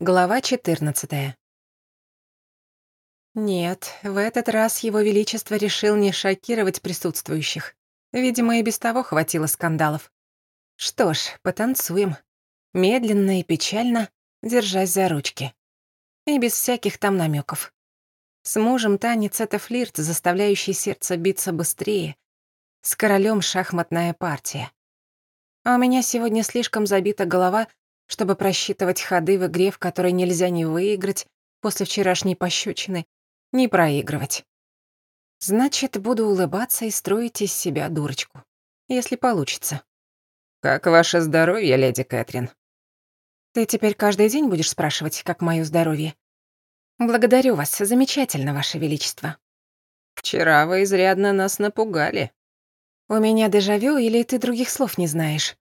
Глава 14. Нет, в этот раз его величество решил не шокировать присутствующих. Видимо, и без того хватило скандалов. Что ж, потанцуем. Медленно и печально, держась за ручки. И без всяких там намеков. С мужем танец — это флирт, заставляющий сердце биться быстрее. С королем шахматная партия. А у меня сегодня слишком забита голова — чтобы просчитывать ходы в игре, в которой нельзя ни выиграть после вчерашней пощечины, ни проигрывать. Значит, буду улыбаться и строить из себя дурочку, если получится. «Как ваше здоровье, леди Кэтрин?» «Ты теперь каждый день будешь спрашивать, как моё здоровье?» «Благодарю вас, замечательно, ваше величество». «Вчера вы изрядно нас напугали». «У меня дежавю или ты других слов не знаешь?»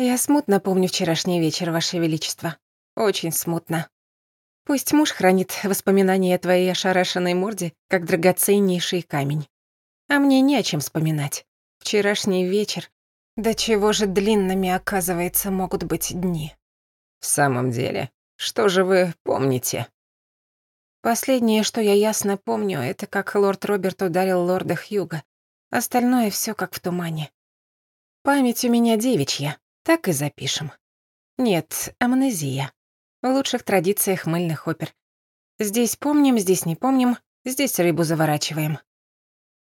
Я смутно помню вчерашний вечер, Ваше Величество. Очень смутно. Пусть муж хранит воспоминания о твоей ошарашенной морде, как драгоценнейший камень. А мне не о чем вспоминать. Вчерашний вечер. До чего же длинными, оказывается, могут быть дни. В самом деле, что же вы помните? Последнее, что я ясно помню, это как лорд Роберт ударил лорда Хьюга. Остальное все как в тумане. Память у меня девичья. Так и запишем. Нет, амнезия. В лучших традициях мыльных опер. Здесь помним, здесь не помним, здесь рыбу заворачиваем.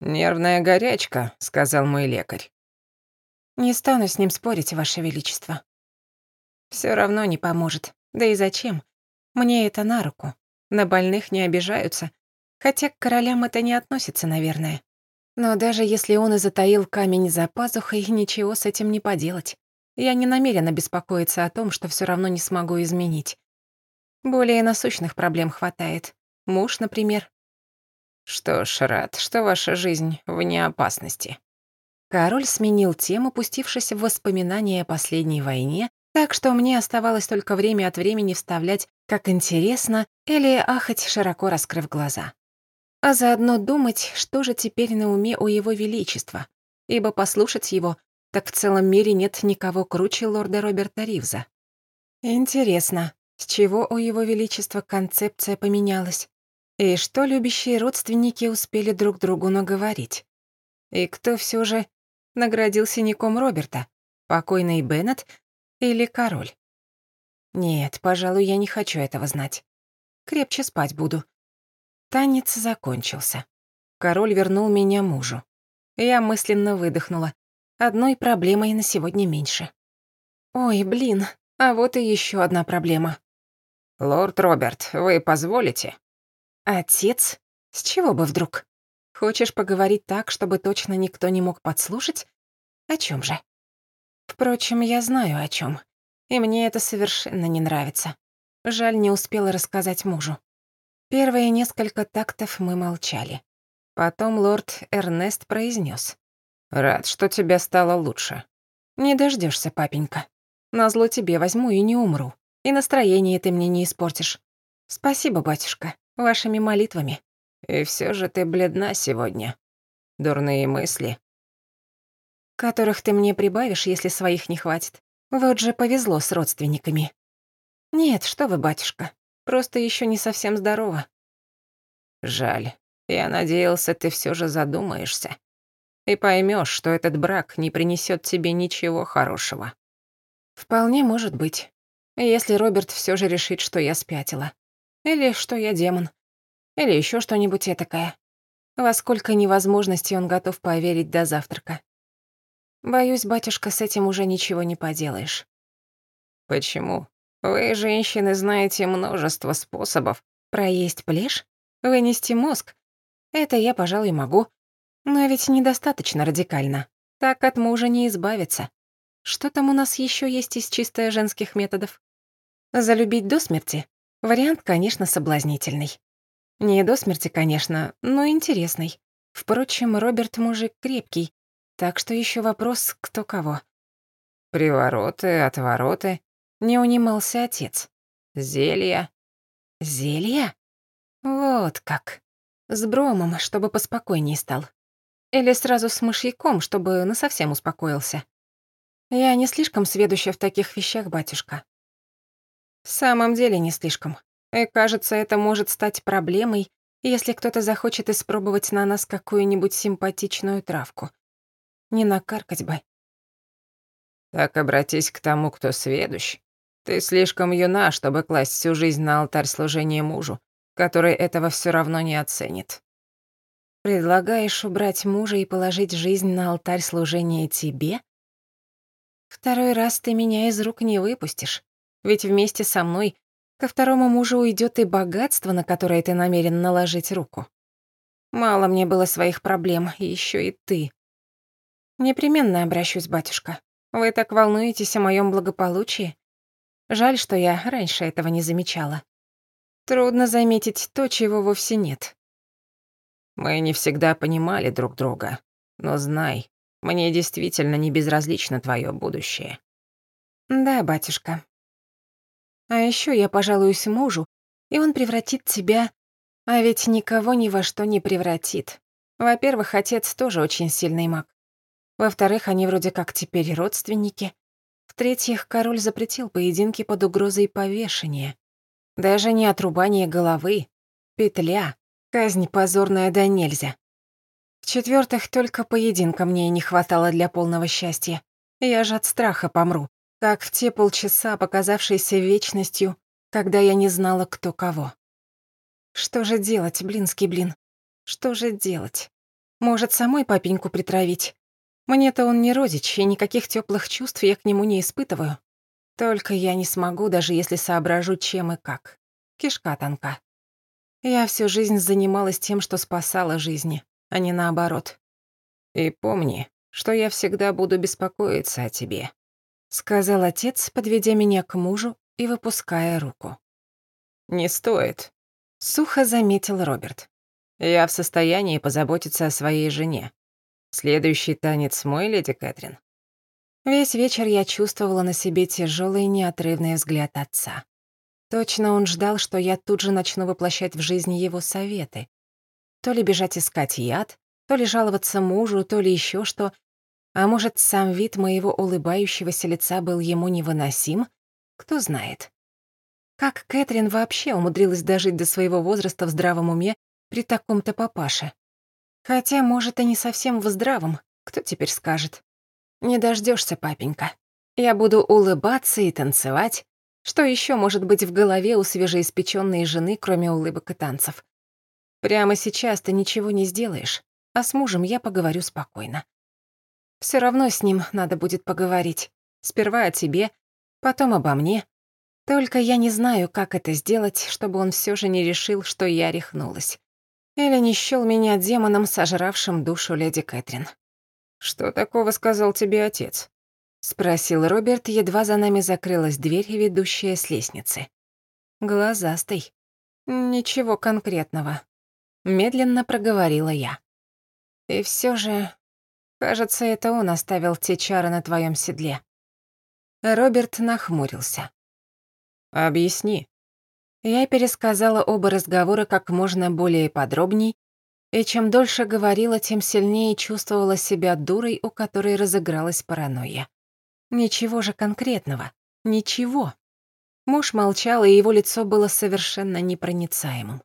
«Нервная горячка», — сказал мой лекарь. «Не стану с ним спорить, Ваше Величество. Все равно не поможет. Да и зачем? Мне это на руку. На больных не обижаются. Хотя к королям это не относится, наверное. Но даже если он и затаил камень за пазухой, ничего с этим не поделать. Я не намерена беспокоиться о том, что все равно не смогу изменить. Более насущных проблем хватает. Муж, например. Что ж, рад, что ваша жизнь вне опасности. Король сменил тему, пустившись в воспоминания о последней войне, так что мне оставалось только время от времени вставлять «как интересно» или ахать, широко раскрыв глаза. А заодно думать, что же теперь на уме у его величества, ибо послушать его так в целом мире нет никого круче лорда Роберта Ривза. Интересно, с чего у его величества концепция поменялась? И что любящие родственники успели друг другу наговорить? И кто все же наградил синяком Роберта? Покойный Беннет или король? Нет, пожалуй, я не хочу этого знать. Крепче спать буду. Танец закончился. Король вернул меня мужу. Я мысленно выдохнула. Одной проблемой на сегодня меньше. Ой, блин, а вот и еще одна проблема. «Лорд Роберт, вы позволите?» «Отец? С чего бы вдруг? Хочешь поговорить так, чтобы точно никто не мог подслушать? О чем же?» Впрочем, я знаю о чем, и мне это совершенно не нравится. Жаль, не успела рассказать мужу. Первые несколько тактов мы молчали. Потом лорд Эрнест произнес: Рад, что тебе стало лучше. Не дождешься, папенька. Назло тебе возьму и не умру. И настроение ты мне не испортишь. Спасибо, батюшка, вашими молитвами. И все же ты бледна сегодня. Дурные мысли. Которых ты мне прибавишь, если своих не хватит. Вот же повезло с родственниками. Нет, что вы, батюшка, просто еще не совсем здорова. Жаль. Я надеялся, ты все же задумаешься и поймешь, что этот брак не принесет тебе ничего хорошего. Вполне может быть. Если Роберт все же решит, что я спятила. Или что я демон. Или еще что-нибудь этакое. Во сколько невозможностей он готов поверить до завтрака. Боюсь, батюшка, с этим уже ничего не поделаешь. Почему? Вы, женщины, знаете множество способов. Проесть плешь? Вынести мозг? Это я, пожалуй, могу. Но ведь недостаточно радикально. Так от мужа не избавиться. Что там у нас еще есть из чисто женских методов? Залюбить до смерти? Вариант, конечно, соблазнительный. Не до смерти, конечно, но интересный. Впрочем, Роберт мужик крепкий, так что еще вопрос, кто кого. Привороты, отвороты. Не унимался отец. Зелья. Зелья? Вот как. С бромом, чтобы поспокойнее стал. Или сразу с мышьяком, чтобы насовсем успокоился. Я не слишком сведуща в таких вещах, батюшка. В самом деле не слишком. И кажется, это может стать проблемой, если кто-то захочет испробовать на нас какую-нибудь симпатичную травку. Не накаркать бы. Так обратись к тому, кто сведущ. Ты слишком юна, чтобы класть всю жизнь на алтарь служения мужу, который этого все равно не оценит. Предлагаешь убрать мужа и положить жизнь на алтарь служения тебе? Второй раз ты меня из рук не выпустишь, ведь вместе со мной ко второму мужу уйдет и богатство, на которое ты намерен наложить руку. Мало мне было своих проблем, еще и ты. Непременно обращусь, батюшка. Вы так волнуетесь о моем благополучии. Жаль, что я раньше этого не замечала. Трудно заметить то, чего вовсе нет. Мы не всегда понимали друг друга, но знай, мне действительно не безразлично твое будущее. Да, батюшка. А еще я пожалуюсь мужу, и он превратит тебя... А ведь никого ни во что не превратит. Во-первых, отец тоже очень сильный маг. Во-вторых, они вроде как теперь родственники. В-третьих, король запретил поединки под угрозой повешения. Даже не отрубание головы, петля, казнь позорная да нельзя. В-четвертых, только поединка мне и не хватало для полного счастья. Я же от страха помру, как в те полчаса, показавшиеся вечностью, когда я не знала, кто кого. Что же делать, блинский блин? Что же делать? Может, самой папеньку притравить? Мне-то он не родич, и никаких теплых чувств я к нему не испытываю. Только я не смогу, даже если соображу, чем и как. Кишка тонка. Я всю жизнь занималась тем, что спасала жизни, а не наоборот. И помни, что я всегда буду беспокоиться о тебе, сказал отец, подведя меня к мужу и выпуская руку. Не стоит, сухо заметил Роберт. Я в состоянии позаботиться о своей жене. Следующий танец мой, леди Кэтрин. Весь вечер я чувствовала на себе тяжелый неотрывный взгляд отца. Точно он ждал, что я тут же начну воплощать в жизни его советы. То ли бежать искать яд, то ли жаловаться мужу, то ли еще что. А может, сам вид моего улыбающегося лица был ему невыносим? Кто знает. Как Кэтрин вообще умудрилась дожить до своего возраста в здравом уме при таком-то папаше? Хотя, может, и не совсем в здравом, кто теперь скажет. Не дождешься, папенька. Я буду улыбаться и танцевать. Что еще может быть в голове у свежеиспеченной жены, кроме улыбок и танцев? Прямо сейчас ты ничего не сделаешь, а с мужем я поговорю спокойно. Все равно с ним надо будет поговорить. Сперва о тебе, потом обо мне. Только я не знаю, как это сделать, чтобы он все же не решил, что я рехнулась. Или не счёл меня демоном, сожравшим душу леди Кэтрин. «Что такого сказал тебе отец?» — спросил Роберт, едва за нами закрылась дверь, ведущая с лестницы. Глазастый. Ничего конкретного. Медленно проговорила я. И все же, кажется, это он оставил те чары на твоем седле. Роберт нахмурился. «Объясни», я пересказала оба разговора как можно более подробней, и чем дольше говорила, тем сильнее чувствовала себя дурой, у которой разыгралась паранойя. Ничего же конкретного. Ничего. Муж молчал, и его лицо было совершенно непроницаемым.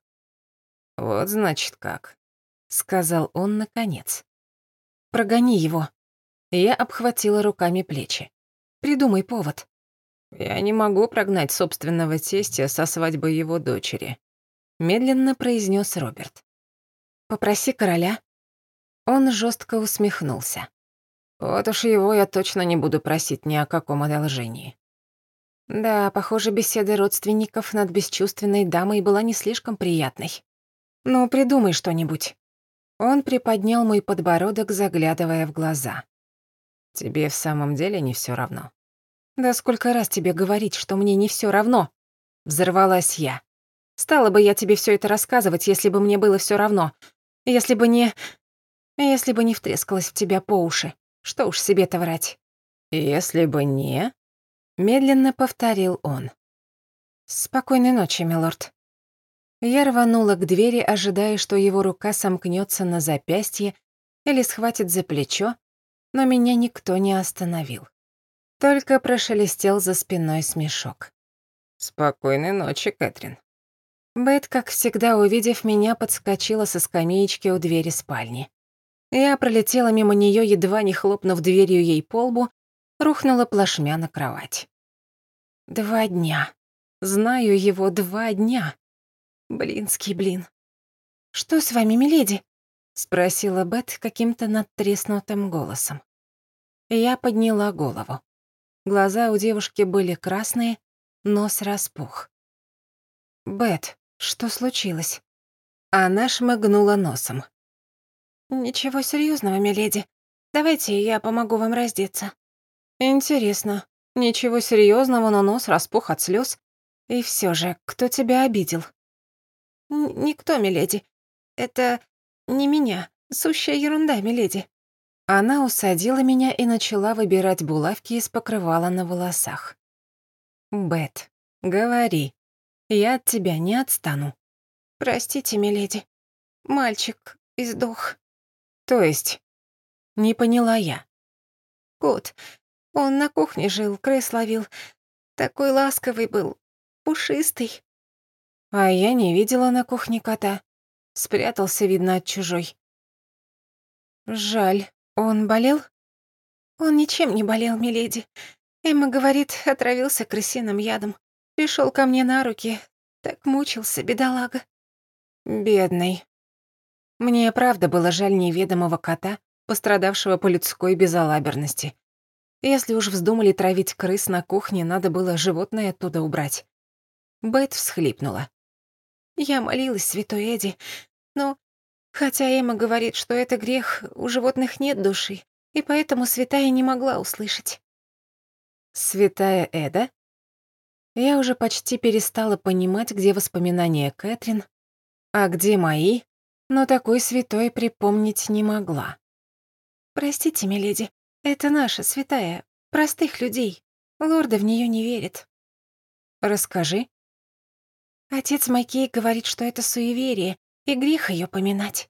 «Вот значит как», — сказал он наконец. «Прогони его». Я обхватила руками плечи. «Придумай повод». «Я не могу прогнать собственного тестя со свадьбы его дочери», — медленно произнес Роберт. «Попроси короля». Он жестко усмехнулся. «Вот уж его я точно не буду просить ни о каком одолжении». Да, похоже, беседа родственников над бесчувственной дамой была не слишком приятной. «Ну, придумай что-нибудь». Он приподнял мой подбородок, заглядывая в глаза. «Тебе в самом деле не все равно?» «Да сколько раз тебе говорить, что мне не все равно?» Взорвалась я. «Стала бы я тебе все это рассказывать, если бы мне было все равно. Если бы не... Если бы не втрескалась в тебя по уши. Что уж себе-то врать». «Если бы не...» Медленно повторил он. «Спокойной ночи, милорд». Я рванула к двери, ожидая, что его рука сомкнется на запястье или схватит за плечо, но меня никто не остановил. Только прошелестел за спиной смешок. Спокойной ночи, Кэтрин. Бет, как всегда, увидев меня, подскочила со скамеечки у двери спальни. Я пролетела мимо нее, едва не хлопнув дверью ей по лбу, рухнула плашмя на кровать. Два дня. Знаю его два дня. Блинский блин. «Что с вами, миледи?» — спросила Бет каким-то надтреснутым голосом. Я подняла голову. Глаза у девушки были красные, нос распух. «Бет, что случилось?» Она шмыгнула носом. «Ничего серьезного, миледи. Давайте я помогу вам раздеться». «Интересно. Ничего серьезного, но нос распух от слез. И все же, кто тебя обидел?» «Никто, миледи. Это не меня. Сущая ерунда, миледи». Она усадила меня и начала выбирать булавки из покрывала на волосах. «Бет, говори. Я от тебя не отстану». «Простите, миледи. Мальчик издох». «То есть?» Не поняла я. «Кот. Он на кухне жил, крыс ловил. Такой ласковый был, пушистый». А я не видела на кухне кота. Спрятался, видно, от чужой. Жаль. Он болел? Он ничем не болел, миледи. Эмма говорит, отравился крысиным ядом. Пришел ко мне на руки. Так мучился, бедолага. Бедный. Мне правда было жаль неведомого кота, пострадавшего по людской безалаберности. Если уж вздумали травить крыс на кухне, надо было животное оттуда убрать. Бет всхлипнула. Я молилась святой Эдди, но хотя Эмма говорит, что это грех, у животных нет души, и поэтому святая не могла услышать. Святая Эда? Я уже почти перестала понимать, где воспоминания Кэтрин, а где мои, но такой святой припомнить не могла. «Простите, миледи, это наша святая, простых людей. Лорда в нее не верит». «Расскажи». Отец Макей говорит, что это суеверие, и грех ее поминать.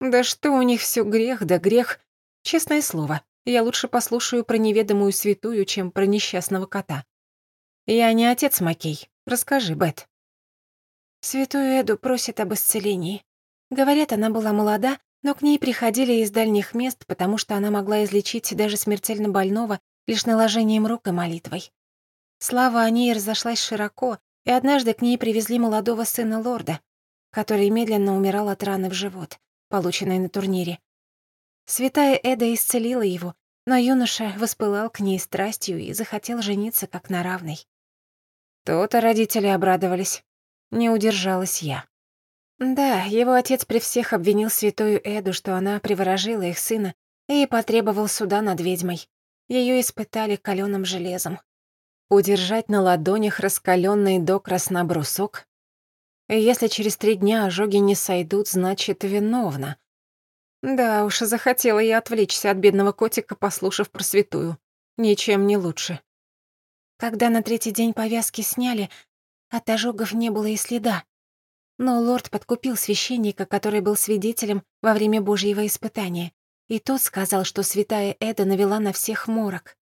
Да что у них все грех, да грех. Честное слово, я лучше послушаю про неведомую святую, чем про несчастного кота. Я не отец Макей. Расскажи, Бет. Святую Эду просит об исцелении. Говорят, она была молода, но к ней приходили из дальних мест, потому что она могла излечить даже смертельно больного лишь наложением рук и молитвой. Слава о ней разошлась широко, и однажды к ней привезли молодого сына лорда, который медленно умирал от раны в живот, полученной на турнире. Святая Эда исцелила его, но юноша воспылал к ней страстью и захотел жениться как на равной. То-то родители обрадовались. Не удержалась я. Да, его отец при всех обвинил святую Эду, что она приворожила их сына, и потребовал суда над ведьмой. Ее испытали каленым железом. Удержать на ладонях раскаленный до красна брусок? Если через три дня ожоги не сойдут, значит, виновна. Да уж, захотела я отвлечься от бедного котика, послушав про святую. Ничем не лучше. Когда на третий день повязки сняли, от ожогов не было и следа. Но лорд подкупил священника, который был свидетелем во время Божьего испытания, и тот сказал, что святая Эда навела на всех морок.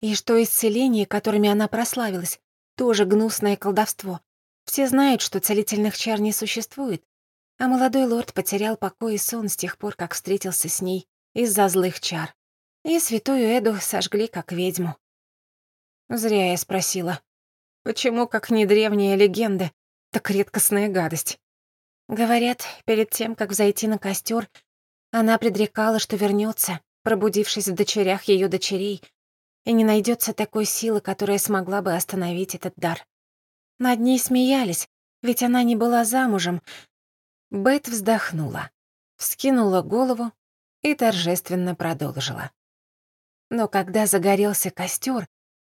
И что исцеление, которыми она прославилась, тоже гнусное колдовство. Все знают, что целительных чар не существует, а молодой лорд потерял покой и сон с тех пор, как встретился с ней из-за злых чар. И святую Эду сожгли как ведьму. Зря я спросила. Почему, как не древняя легенда, так редкостная гадость? Говорят, перед тем, как взойти на костер, она предрекала, что вернется, пробудившись в дочерях ее дочерей, и не найдется такой силы, которая смогла бы остановить этот дар. Над ней смеялись, ведь она не была замужем. Бет вздохнула, вскинула голову и торжественно продолжила. Но когда загорелся костер,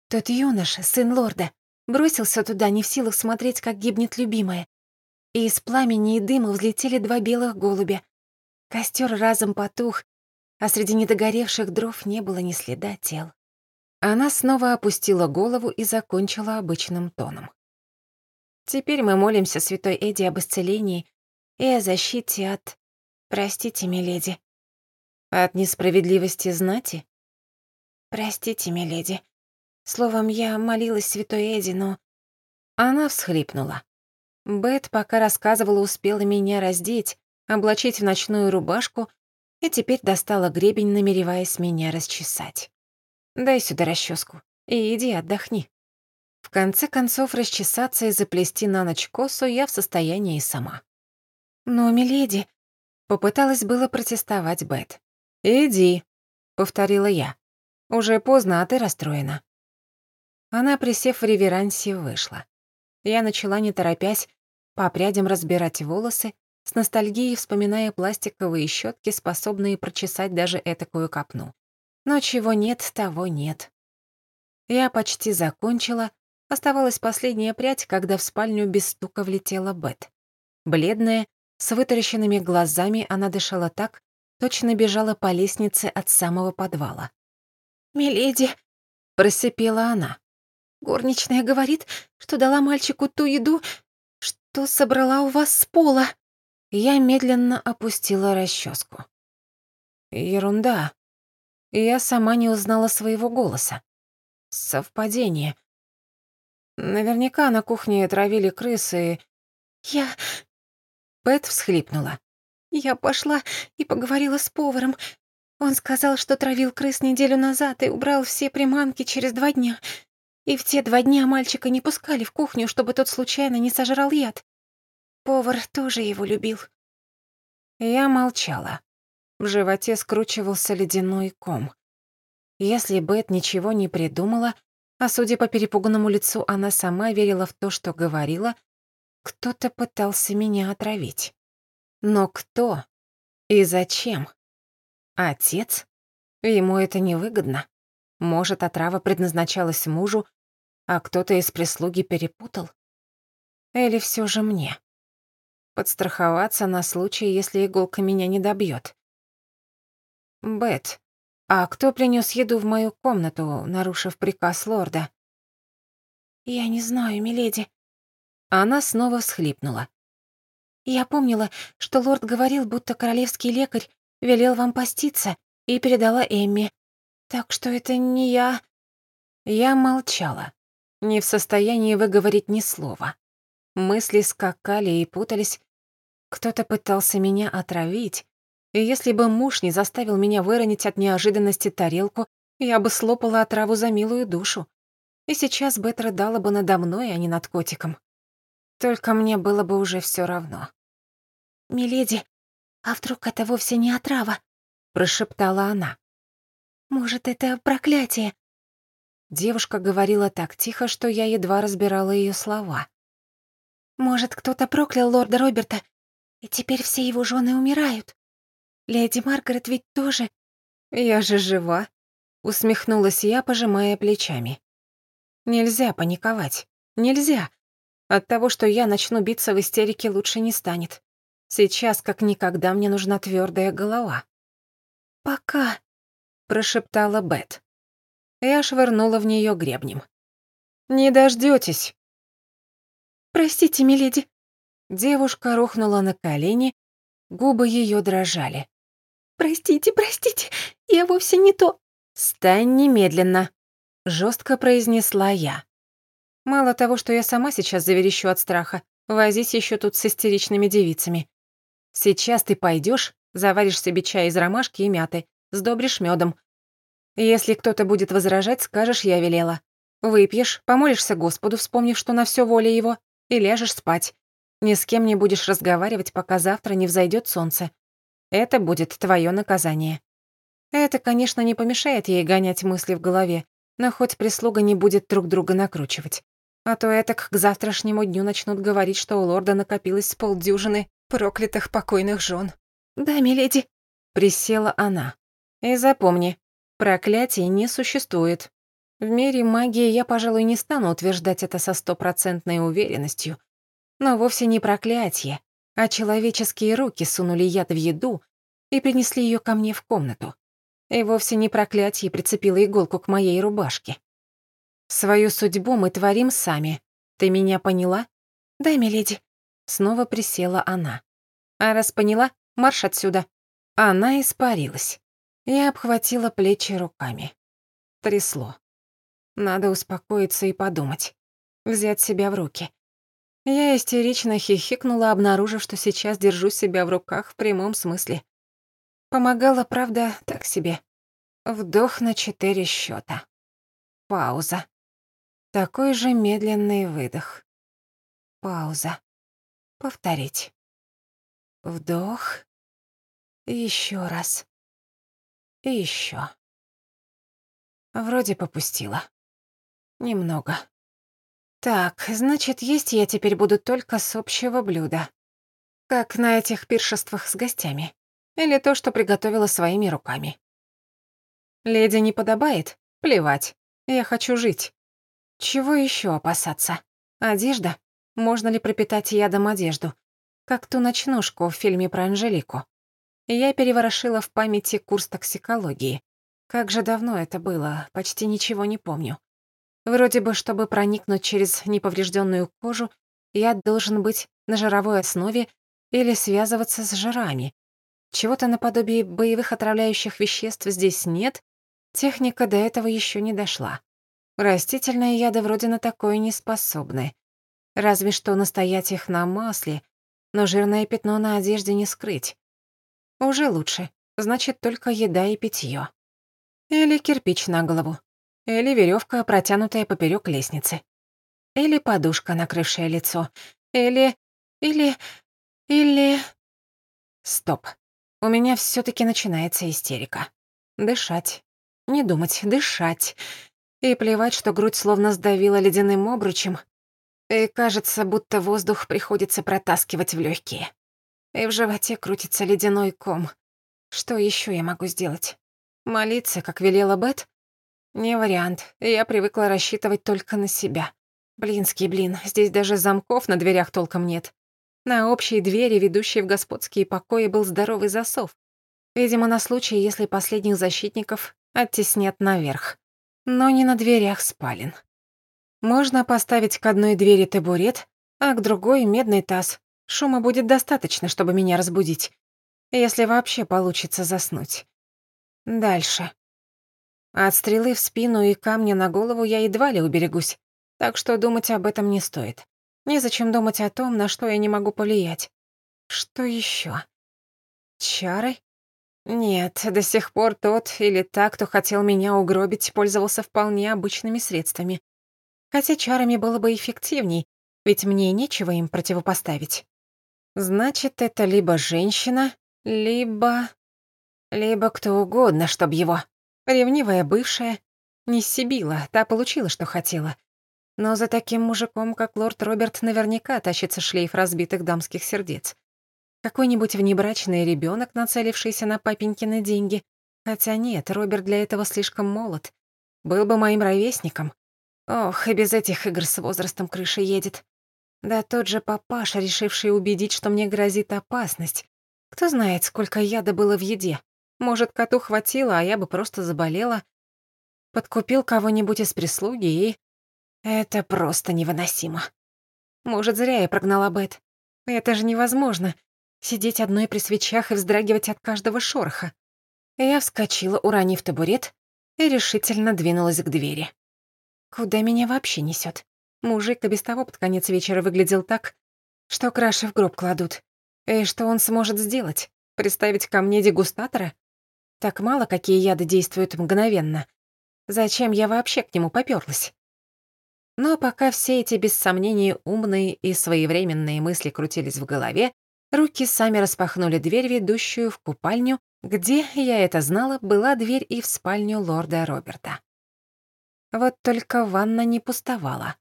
тот юноша, сын лорда, бросился туда, не в силах смотреть, как гибнет любимая. И из пламени и дыма взлетели два белых голубя. Костер разом потух, а среди недогоревших дров не было ни следа тел. Она снова опустила голову и закончила обычным тоном. «Теперь мы молимся святой Эдди об исцелении и о защите от... Простите, миледи. От несправедливости знати? Простите, миледи. Словом, я молилась святой Эдди, но Она всхлипнула. Бет, пока рассказывала, успела меня раздеть, облачить в ночную рубашку и теперь достала гребень, намереваясь меня расчесать. «Дай сюда расческу и иди отдохни». В конце концов, расчесаться и заплести на ночь косу я в состоянии сама. «Но, миледи...» — попыталась было протестовать Бет. «Иди», — повторила я. «Уже поздно, а ты расстроена». Она, присев в реверансе, вышла. Я начала, не торопясь, по прядям разбирать волосы, с ностальгией вспоминая пластиковые щетки, способные прочесать даже этакую копну. Но чего нет, того нет. Я почти закончила, оставалась последняя прядь, когда в спальню без стука влетела Бет. Бледная, с вытаращенными глазами она дышала так, точно бежала по лестнице от самого подвала. «Миледи!» — просипела она. «Горничная говорит, что дала мальчику ту еду, что собрала у вас с пола». Я медленно опустила расческу. Ерунда. Я сама не узнала своего голоса. Совпадение. Наверняка на кухне травили крысы. Я... Пэт всхлипнула. Я пошла и поговорила с поваром. Он сказал, что травил крыс неделю назад и убрал все приманки через два дня. И в те два дня мальчика не пускали в кухню, чтобы тот случайно не сожрал яд. Повар тоже его любил. Я молчала. В животе скручивался ледяной ком. Если Бет ничего не придумала, а судя по перепуганному лицу, она сама верила в то, что говорила, кто-то пытался меня отравить. Но кто и зачем? Отец? Ему это невыгодно. Может, отрава предназначалась мужу, а кто-то из прислуги перепутал? Или все же мне? подстраховаться на случай, если иголка меня не добьет. Бет, а кто принес еду в мою комнату, нарушив приказ лорда? Я не знаю, миледи. Она снова всхлипнула. Я помнила, что лорд говорил, будто королевский лекарь велел вам поститься и передала Эмми. Так что это не я. Я молчала, не в состоянии выговорить ни слова. Мысли скакали и путались. Кто-то пытался меня отравить, и если бы муж не заставил меня выронить от неожиданности тарелку, я бы слопала отраву за милую душу. И сейчас Бет рыдала бы надо мной, а не над котиком. Только мне было бы уже все равно. «Миледи, а вдруг это вовсе не отрава?» — прошептала она. «Может, это проклятие?» Девушка говорила так тихо, что я едва разбирала ее слова. Может, кто-то проклял лорда Роберта, и теперь все его жены умирают. Леди Маргарет ведь тоже... Я же жива, усмехнулась я, пожимая плечами. Нельзя паниковать. Нельзя. От того, что я начну биться в истерике, лучше не станет. Сейчас, как никогда, мне нужна твердая голова. «Пока», — прошептала Бет. Я швырнула в нее гребнем. «Не дождётесь», «Простите, миледи». Девушка рухнула на колени, губы ее дрожали. «Простите, простите, я вовсе не то». «Стань немедленно», — жестко произнесла я. Мало того, что я сама сейчас заверещу от страха, возись еще тут с истеричными девицами. Сейчас ты пойдешь, заваришь себе чай из ромашки и мяты, сдобришь медом. Если кто-то будет возражать, скажешь, я велела. Выпьешь, помолишься Господу, вспомнив, что на все воля его, и ляжешь спать. Ни с кем не будешь разговаривать, пока завтра не взойдет солнце. Это будет твое наказание. Это, конечно, не помешает ей гонять мысли в голове, но хоть прислуга не будет друг друга накручивать. А то это к завтрашнему дню начнут говорить, что у лорда накопилось полдюжины проклятых покойных жен. «Да, миледи», — присела она. «И запомни, проклятий не существует. В мире магии я, пожалуй, не стану утверждать это со стопроцентной уверенностью. Но вовсе не проклятие, а человеческие руки сунули яд в еду и принесли ее ко мне в комнату. И вовсе не проклятие прицепило иголку к моей рубашке. Свою судьбу мы творим сами. Ты меня поняла? Да, миледи. Снова присела она. А раз поняла, марш отсюда. Она испарилась. Я обхватила плечи руками. Трясло. Надо успокоиться и подумать. взять себя в руки. Я истерично хихикнула, обнаружив, что сейчас держу себя в руках в прямом смысле. Помогала, правда, так себе. Вдох на четыре счета. Пауза. Такой же медленный выдох. Пауза. Повторить. Вдох. Еще раз. И еще. Вроде попустила. Немного. Так, значит, есть я теперь буду только с общего блюда. Как на этих пиршествах с гостями. Или то, что приготовила своими руками. Леди не подобает? Плевать. Я хочу жить. Чего еще опасаться? Одежда? Можно ли пропитать ядом одежду? Как ту ночнушку в фильме про Анжелику. Я переворошила в памяти курс токсикологии. Как же давно это было, почти ничего не помню. Вроде бы, чтобы проникнуть через неповрежденную кожу, яд должен быть на жировой основе или связываться с жирами. Чего-то наподобие боевых отравляющих веществ здесь нет, техника до этого еще не дошла. Растительные яды вроде на такое не способны. Разве что настоять их на масле, но жирное пятно на одежде не скрыть. Уже лучше, значит, только еда и питье. Или кирпич на голову. Или веревка, протянутая поперек лестницы. Или подушка, накрывшая лицо. Или... Или... Или... Стоп. У меня все таки начинается истерика. Дышать. Не думать, дышать. И плевать, что грудь словно сдавила ледяным обручем. И кажется, будто воздух приходится протаскивать в легкие. И в животе крутится ледяной ком. Что еще я могу сделать? Молиться, как велела Бет? Не вариант. Я привыкла рассчитывать только на себя. Блинский блин, здесь даже замков на дверях толком нет. На общей двери, ведущей в господские покои, был здоровый засов. Видимо, на случай, если последних защитников оттеснят наверх. Но не на дверях спален. Можно поставить к одной двери табурет, а к другой — медный таз. Шума будет достаточно, чтобы меня разбудить. Если вообще получится заснуть. Дальше. От стрелы в спину и камня на голову я едва ли уберегусь, так что думать об этом не стоит. Незачем думать о том, на что я не могу повлиять. Что еще? Чары? Нет, до сих пор тот или та, кто хотел меня угробить, пользовался вполне обычными средствами. Хотя чарами было бы эффективней, ведь мне нечего им противопоставить. Значит, это либо женщина, либо... Либо кто угодно, чтоб его. Ревнивая бывшая. Не Сибила, та получила, что хотела. Но за таким мужиком, как лорд Роберт, наверняка тащится шлейф разбитых дамских сердец. Какой-нибудь внебрачный ребенок, нацелившийся на папенькины деньги. Хотя нет, Роберт для этого слишком молод. Был бы моим ровесником. Ох, и без этих игр с возрастом крыша едет. Да тот же папаша, решивший убедить, что мне грозит опасность. Кто знает, сколько яда было в еде. Может, коту хватило, а я бы просто заболела. Подкупил кого-нибудь из прислуги и... Это просто невыносимо. Может, зря я прогнала Бет. Это же невозможно. Сидеть одной при свечах и вздрагивать от каждого шороха. Я вскочила, уронив табурет, и решительно двинулась к двери. Куда меня вообще несет? Мужик и без того под конец вечера выглядел так, что краши в гроб кладут. И что он сможет сделать? Представить ко мне дегустатора? Так мало какие яды действуют мгновенно. Зачем я вообще к нему попёрлась? Но пока все эти без сомнения умные и своевременные мысли крутились в голове, руки сами распахнули дверь, ведущую в купальню, где, я это знала, была дверь и в спальню лорда Роберта. Вот только ванна не пустовала.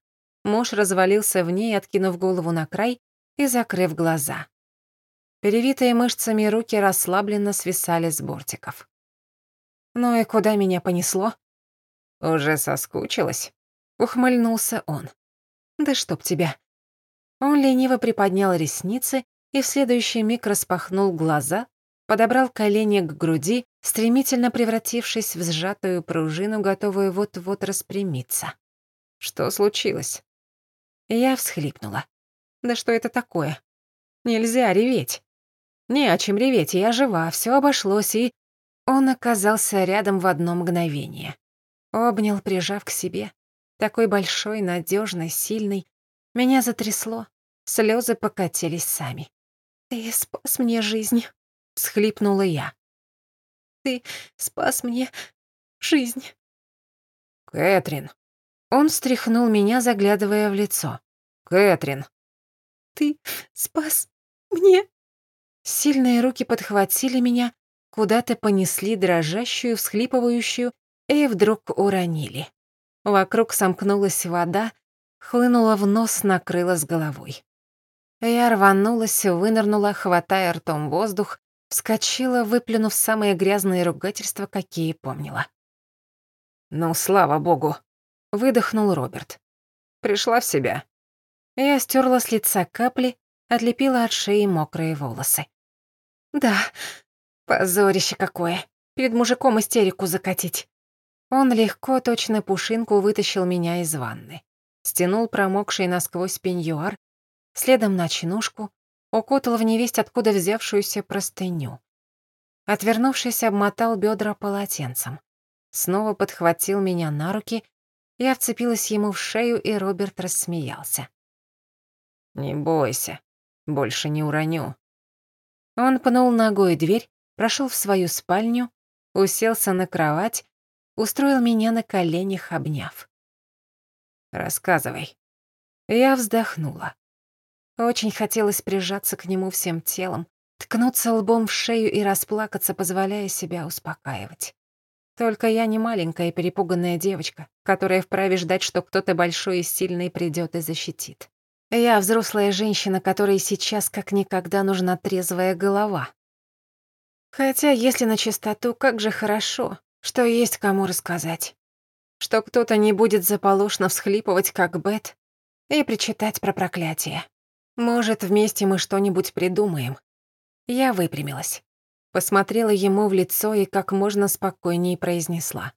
Муж развалился в ней, откинув голову на край и закрыв глаза. Перевитые мышцами руки расслабленно свисали с бортиков. «Ну и куда меня понесло?» «Уже соскучилась?» — ухмыльнулся он. «Да чтоб тебя!» Он лениво приподнял ресницы и в следующий миг распахнул глаза, подобрал колени к груди, стремительно превратившись в сжатую пружину, готовую вот-вот распрямиться. «Что случилось?» Я всхлипнула. «Да что это такое? Нельзя реветь!» «Не о чем реветь, я жива, все обошлось, и он оказался рядом в одно мгновение. Обнял, прижав к себе. такой большой, надежный, сильный. Меня затрясло, слезы покатились сами. «Ты спас мне жизнь», — всхлипнула я. «Ты спас мне жизнь». «Кэтрин». Он встряхнул меня, заглядывая в лицо. «Кэтрин». «Ты спас мне...» Сильные руки подхватили меня, куда-то понесли дрожащую, всхлипывающую и вдруг уронили. Вокруг сомкнулась вода, хлынула в нос, накрыла с головой. Я рванулась, вынырнула, хватая ртом воздух, вскочила, выплюнув самые грязные ругательства, какие помнила. «Ну, слава богу!» — выдохнул Роберт. «Пришла в себя». Я стерла с лица капли, отлепила от шеи мокрые волосы. «Да, позорище какое. Перед мужиком истерику закатить». Он легко, точно пушинку, вытащил меня из ванны. Стянул промокший насквозь пеньюар, следом ночнушку, укутал в невесть откуда взявшуюся простыню. Отвернувшись, обмотал бедра полотенцем. Снова подхватил меня на руки, я вцепилась ему в шею, и Роберт рассмеялся. «Не бойся, больше не уроню». Он пнул ногой дверь, прошел в свою спальню, уселся на кровать, устроил меня на коленях, обняв. «Рассказывай». Я вздохнула. Очень хотелось прижаться к нему всем телом, ткнуться лбом в шею и расплакаться, позволяя себя успокаивать. Только я не маленькая перепуганная девочка, которая вправе ждать, что кто-то большой и сильный придёт и защитит. Я взрослая женщина, которой сейчас как никогда нужна трезвая голова. Хотя, если на чистоту, как же хорошо, что есть кому рассказать. Что кто-то не будет заполошно всхлипывать, как Бет, и причитать про проклятие. Может, вместе мы что-нибудь придумаем. Я выпрямилась. Посмотрела ему в лицо и как можно спокойнее произнесла.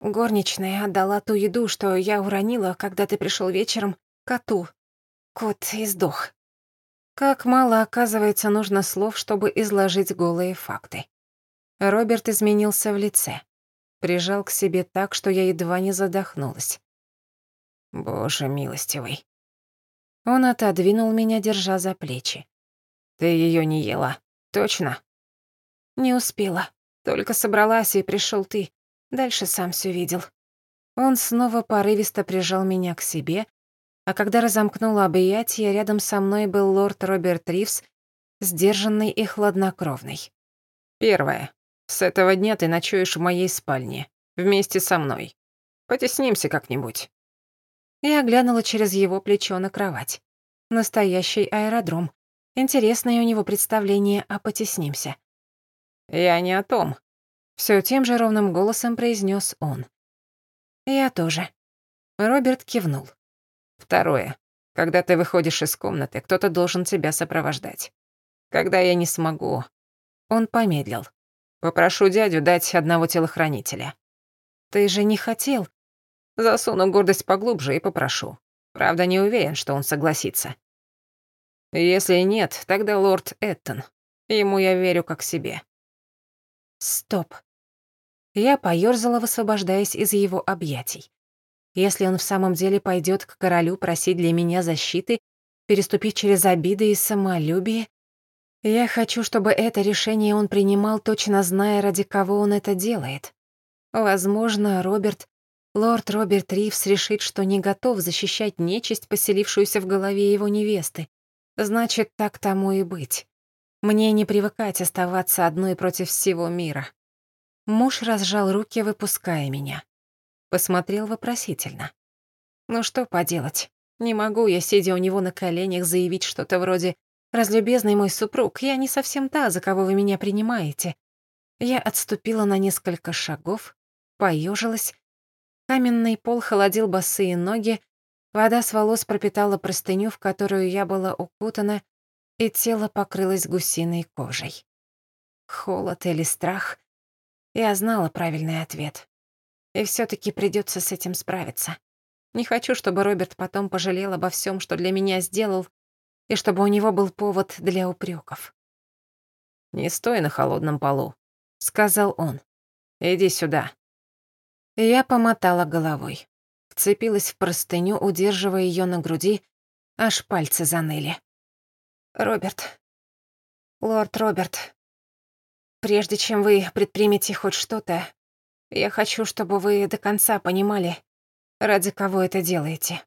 Горничная отдала ту еду, что я уронила, когда ты пришел вечером, коту. Кот издох. Как мало, оказывается, нужно слов, чтобы изложить голые факты. Роберт изменился в лице. Прижал к себе так, что я едва не задохнулась. «Боже милостивый». Он отодвинул меня, держа за плечи. «Ты ее не ела, точно?» «Не успела. Только собралась, и пришел ты. Дальше сам все видел». Он снова порывисто прижал меня к себе, а когда разомкнула объятия, рядом со мной был лорд Роберт Ривз, сдержанный и хладнокровный. «Первое. С этого дня ты ночуешь в моей спальне, вместе со мной. Потеснимся как-нибудь». Я глянула через его плечо на кровать. Настоящий аэродром. Интересное у него представление о «потеснимся». «Я не о том», — всё тем же ровным голосом произнёс он. «Я тоже». Роберт кивнул. «Второе. Когда ты выходишь из комнаты, кто-то должен тебя сопровождать. Когда я не смогу...» Он помедлил. «Попрошу дядю дать одного телохранителя». «Ты же не хотел...» Засуну гордость поглубже и попрошу. Правда, не уверен, что он согласится. Если нет, тогда лорд Эттон. Ему я верю как себе. Стоп. Я поёрзала, высвобождаясь из его объятий. Если он в самом деле пойдет к королю просить для меня защиты, переступив через обиды и самолюбие, я хочу, чтобы это решение он принимал, точно зная, ради кого он это делает. Возможно, Роберт Лорд Роберт Ривс решит, что не готов защищать нечисть, поселившуюся в голове его невесты. Значит, так тому и быть. Мне не привыкать оставаться одной против всего мира. Муж разжал руки, выпуская меня. Посмотрел вопросительно. Ну что поделать? Не могу я, сидя у него на коленях, заявить что-то вроде «Разлюбезный мой супруг, я не совсем та, за кого вы меня принимаете». Я отступила на несколько шагов, поежилась Каменный пол холодил босые ноги, вода с волос пропитала простыню, в которую я была укутана, и тело покрылось гусиной кожей. Холод или страх? Я знала правильный ответ. И все таки придется с этим справиться. Не хочу, чтобы Роберт потом пожалел обо всем, что для меня сделал, и чтобы у него был повод для упреков. «Не стой на холодном полу», — сказал он. «Иди сюда». Я помотала головой. вцепилась в простыню, удерживая ее на груди, аж пальцы заныли. «Роберт, лорд Роберт, прежде чем вы предпримете хоть что-то, я хочу, чтобы вы до конца понимали, ради кого это делаете.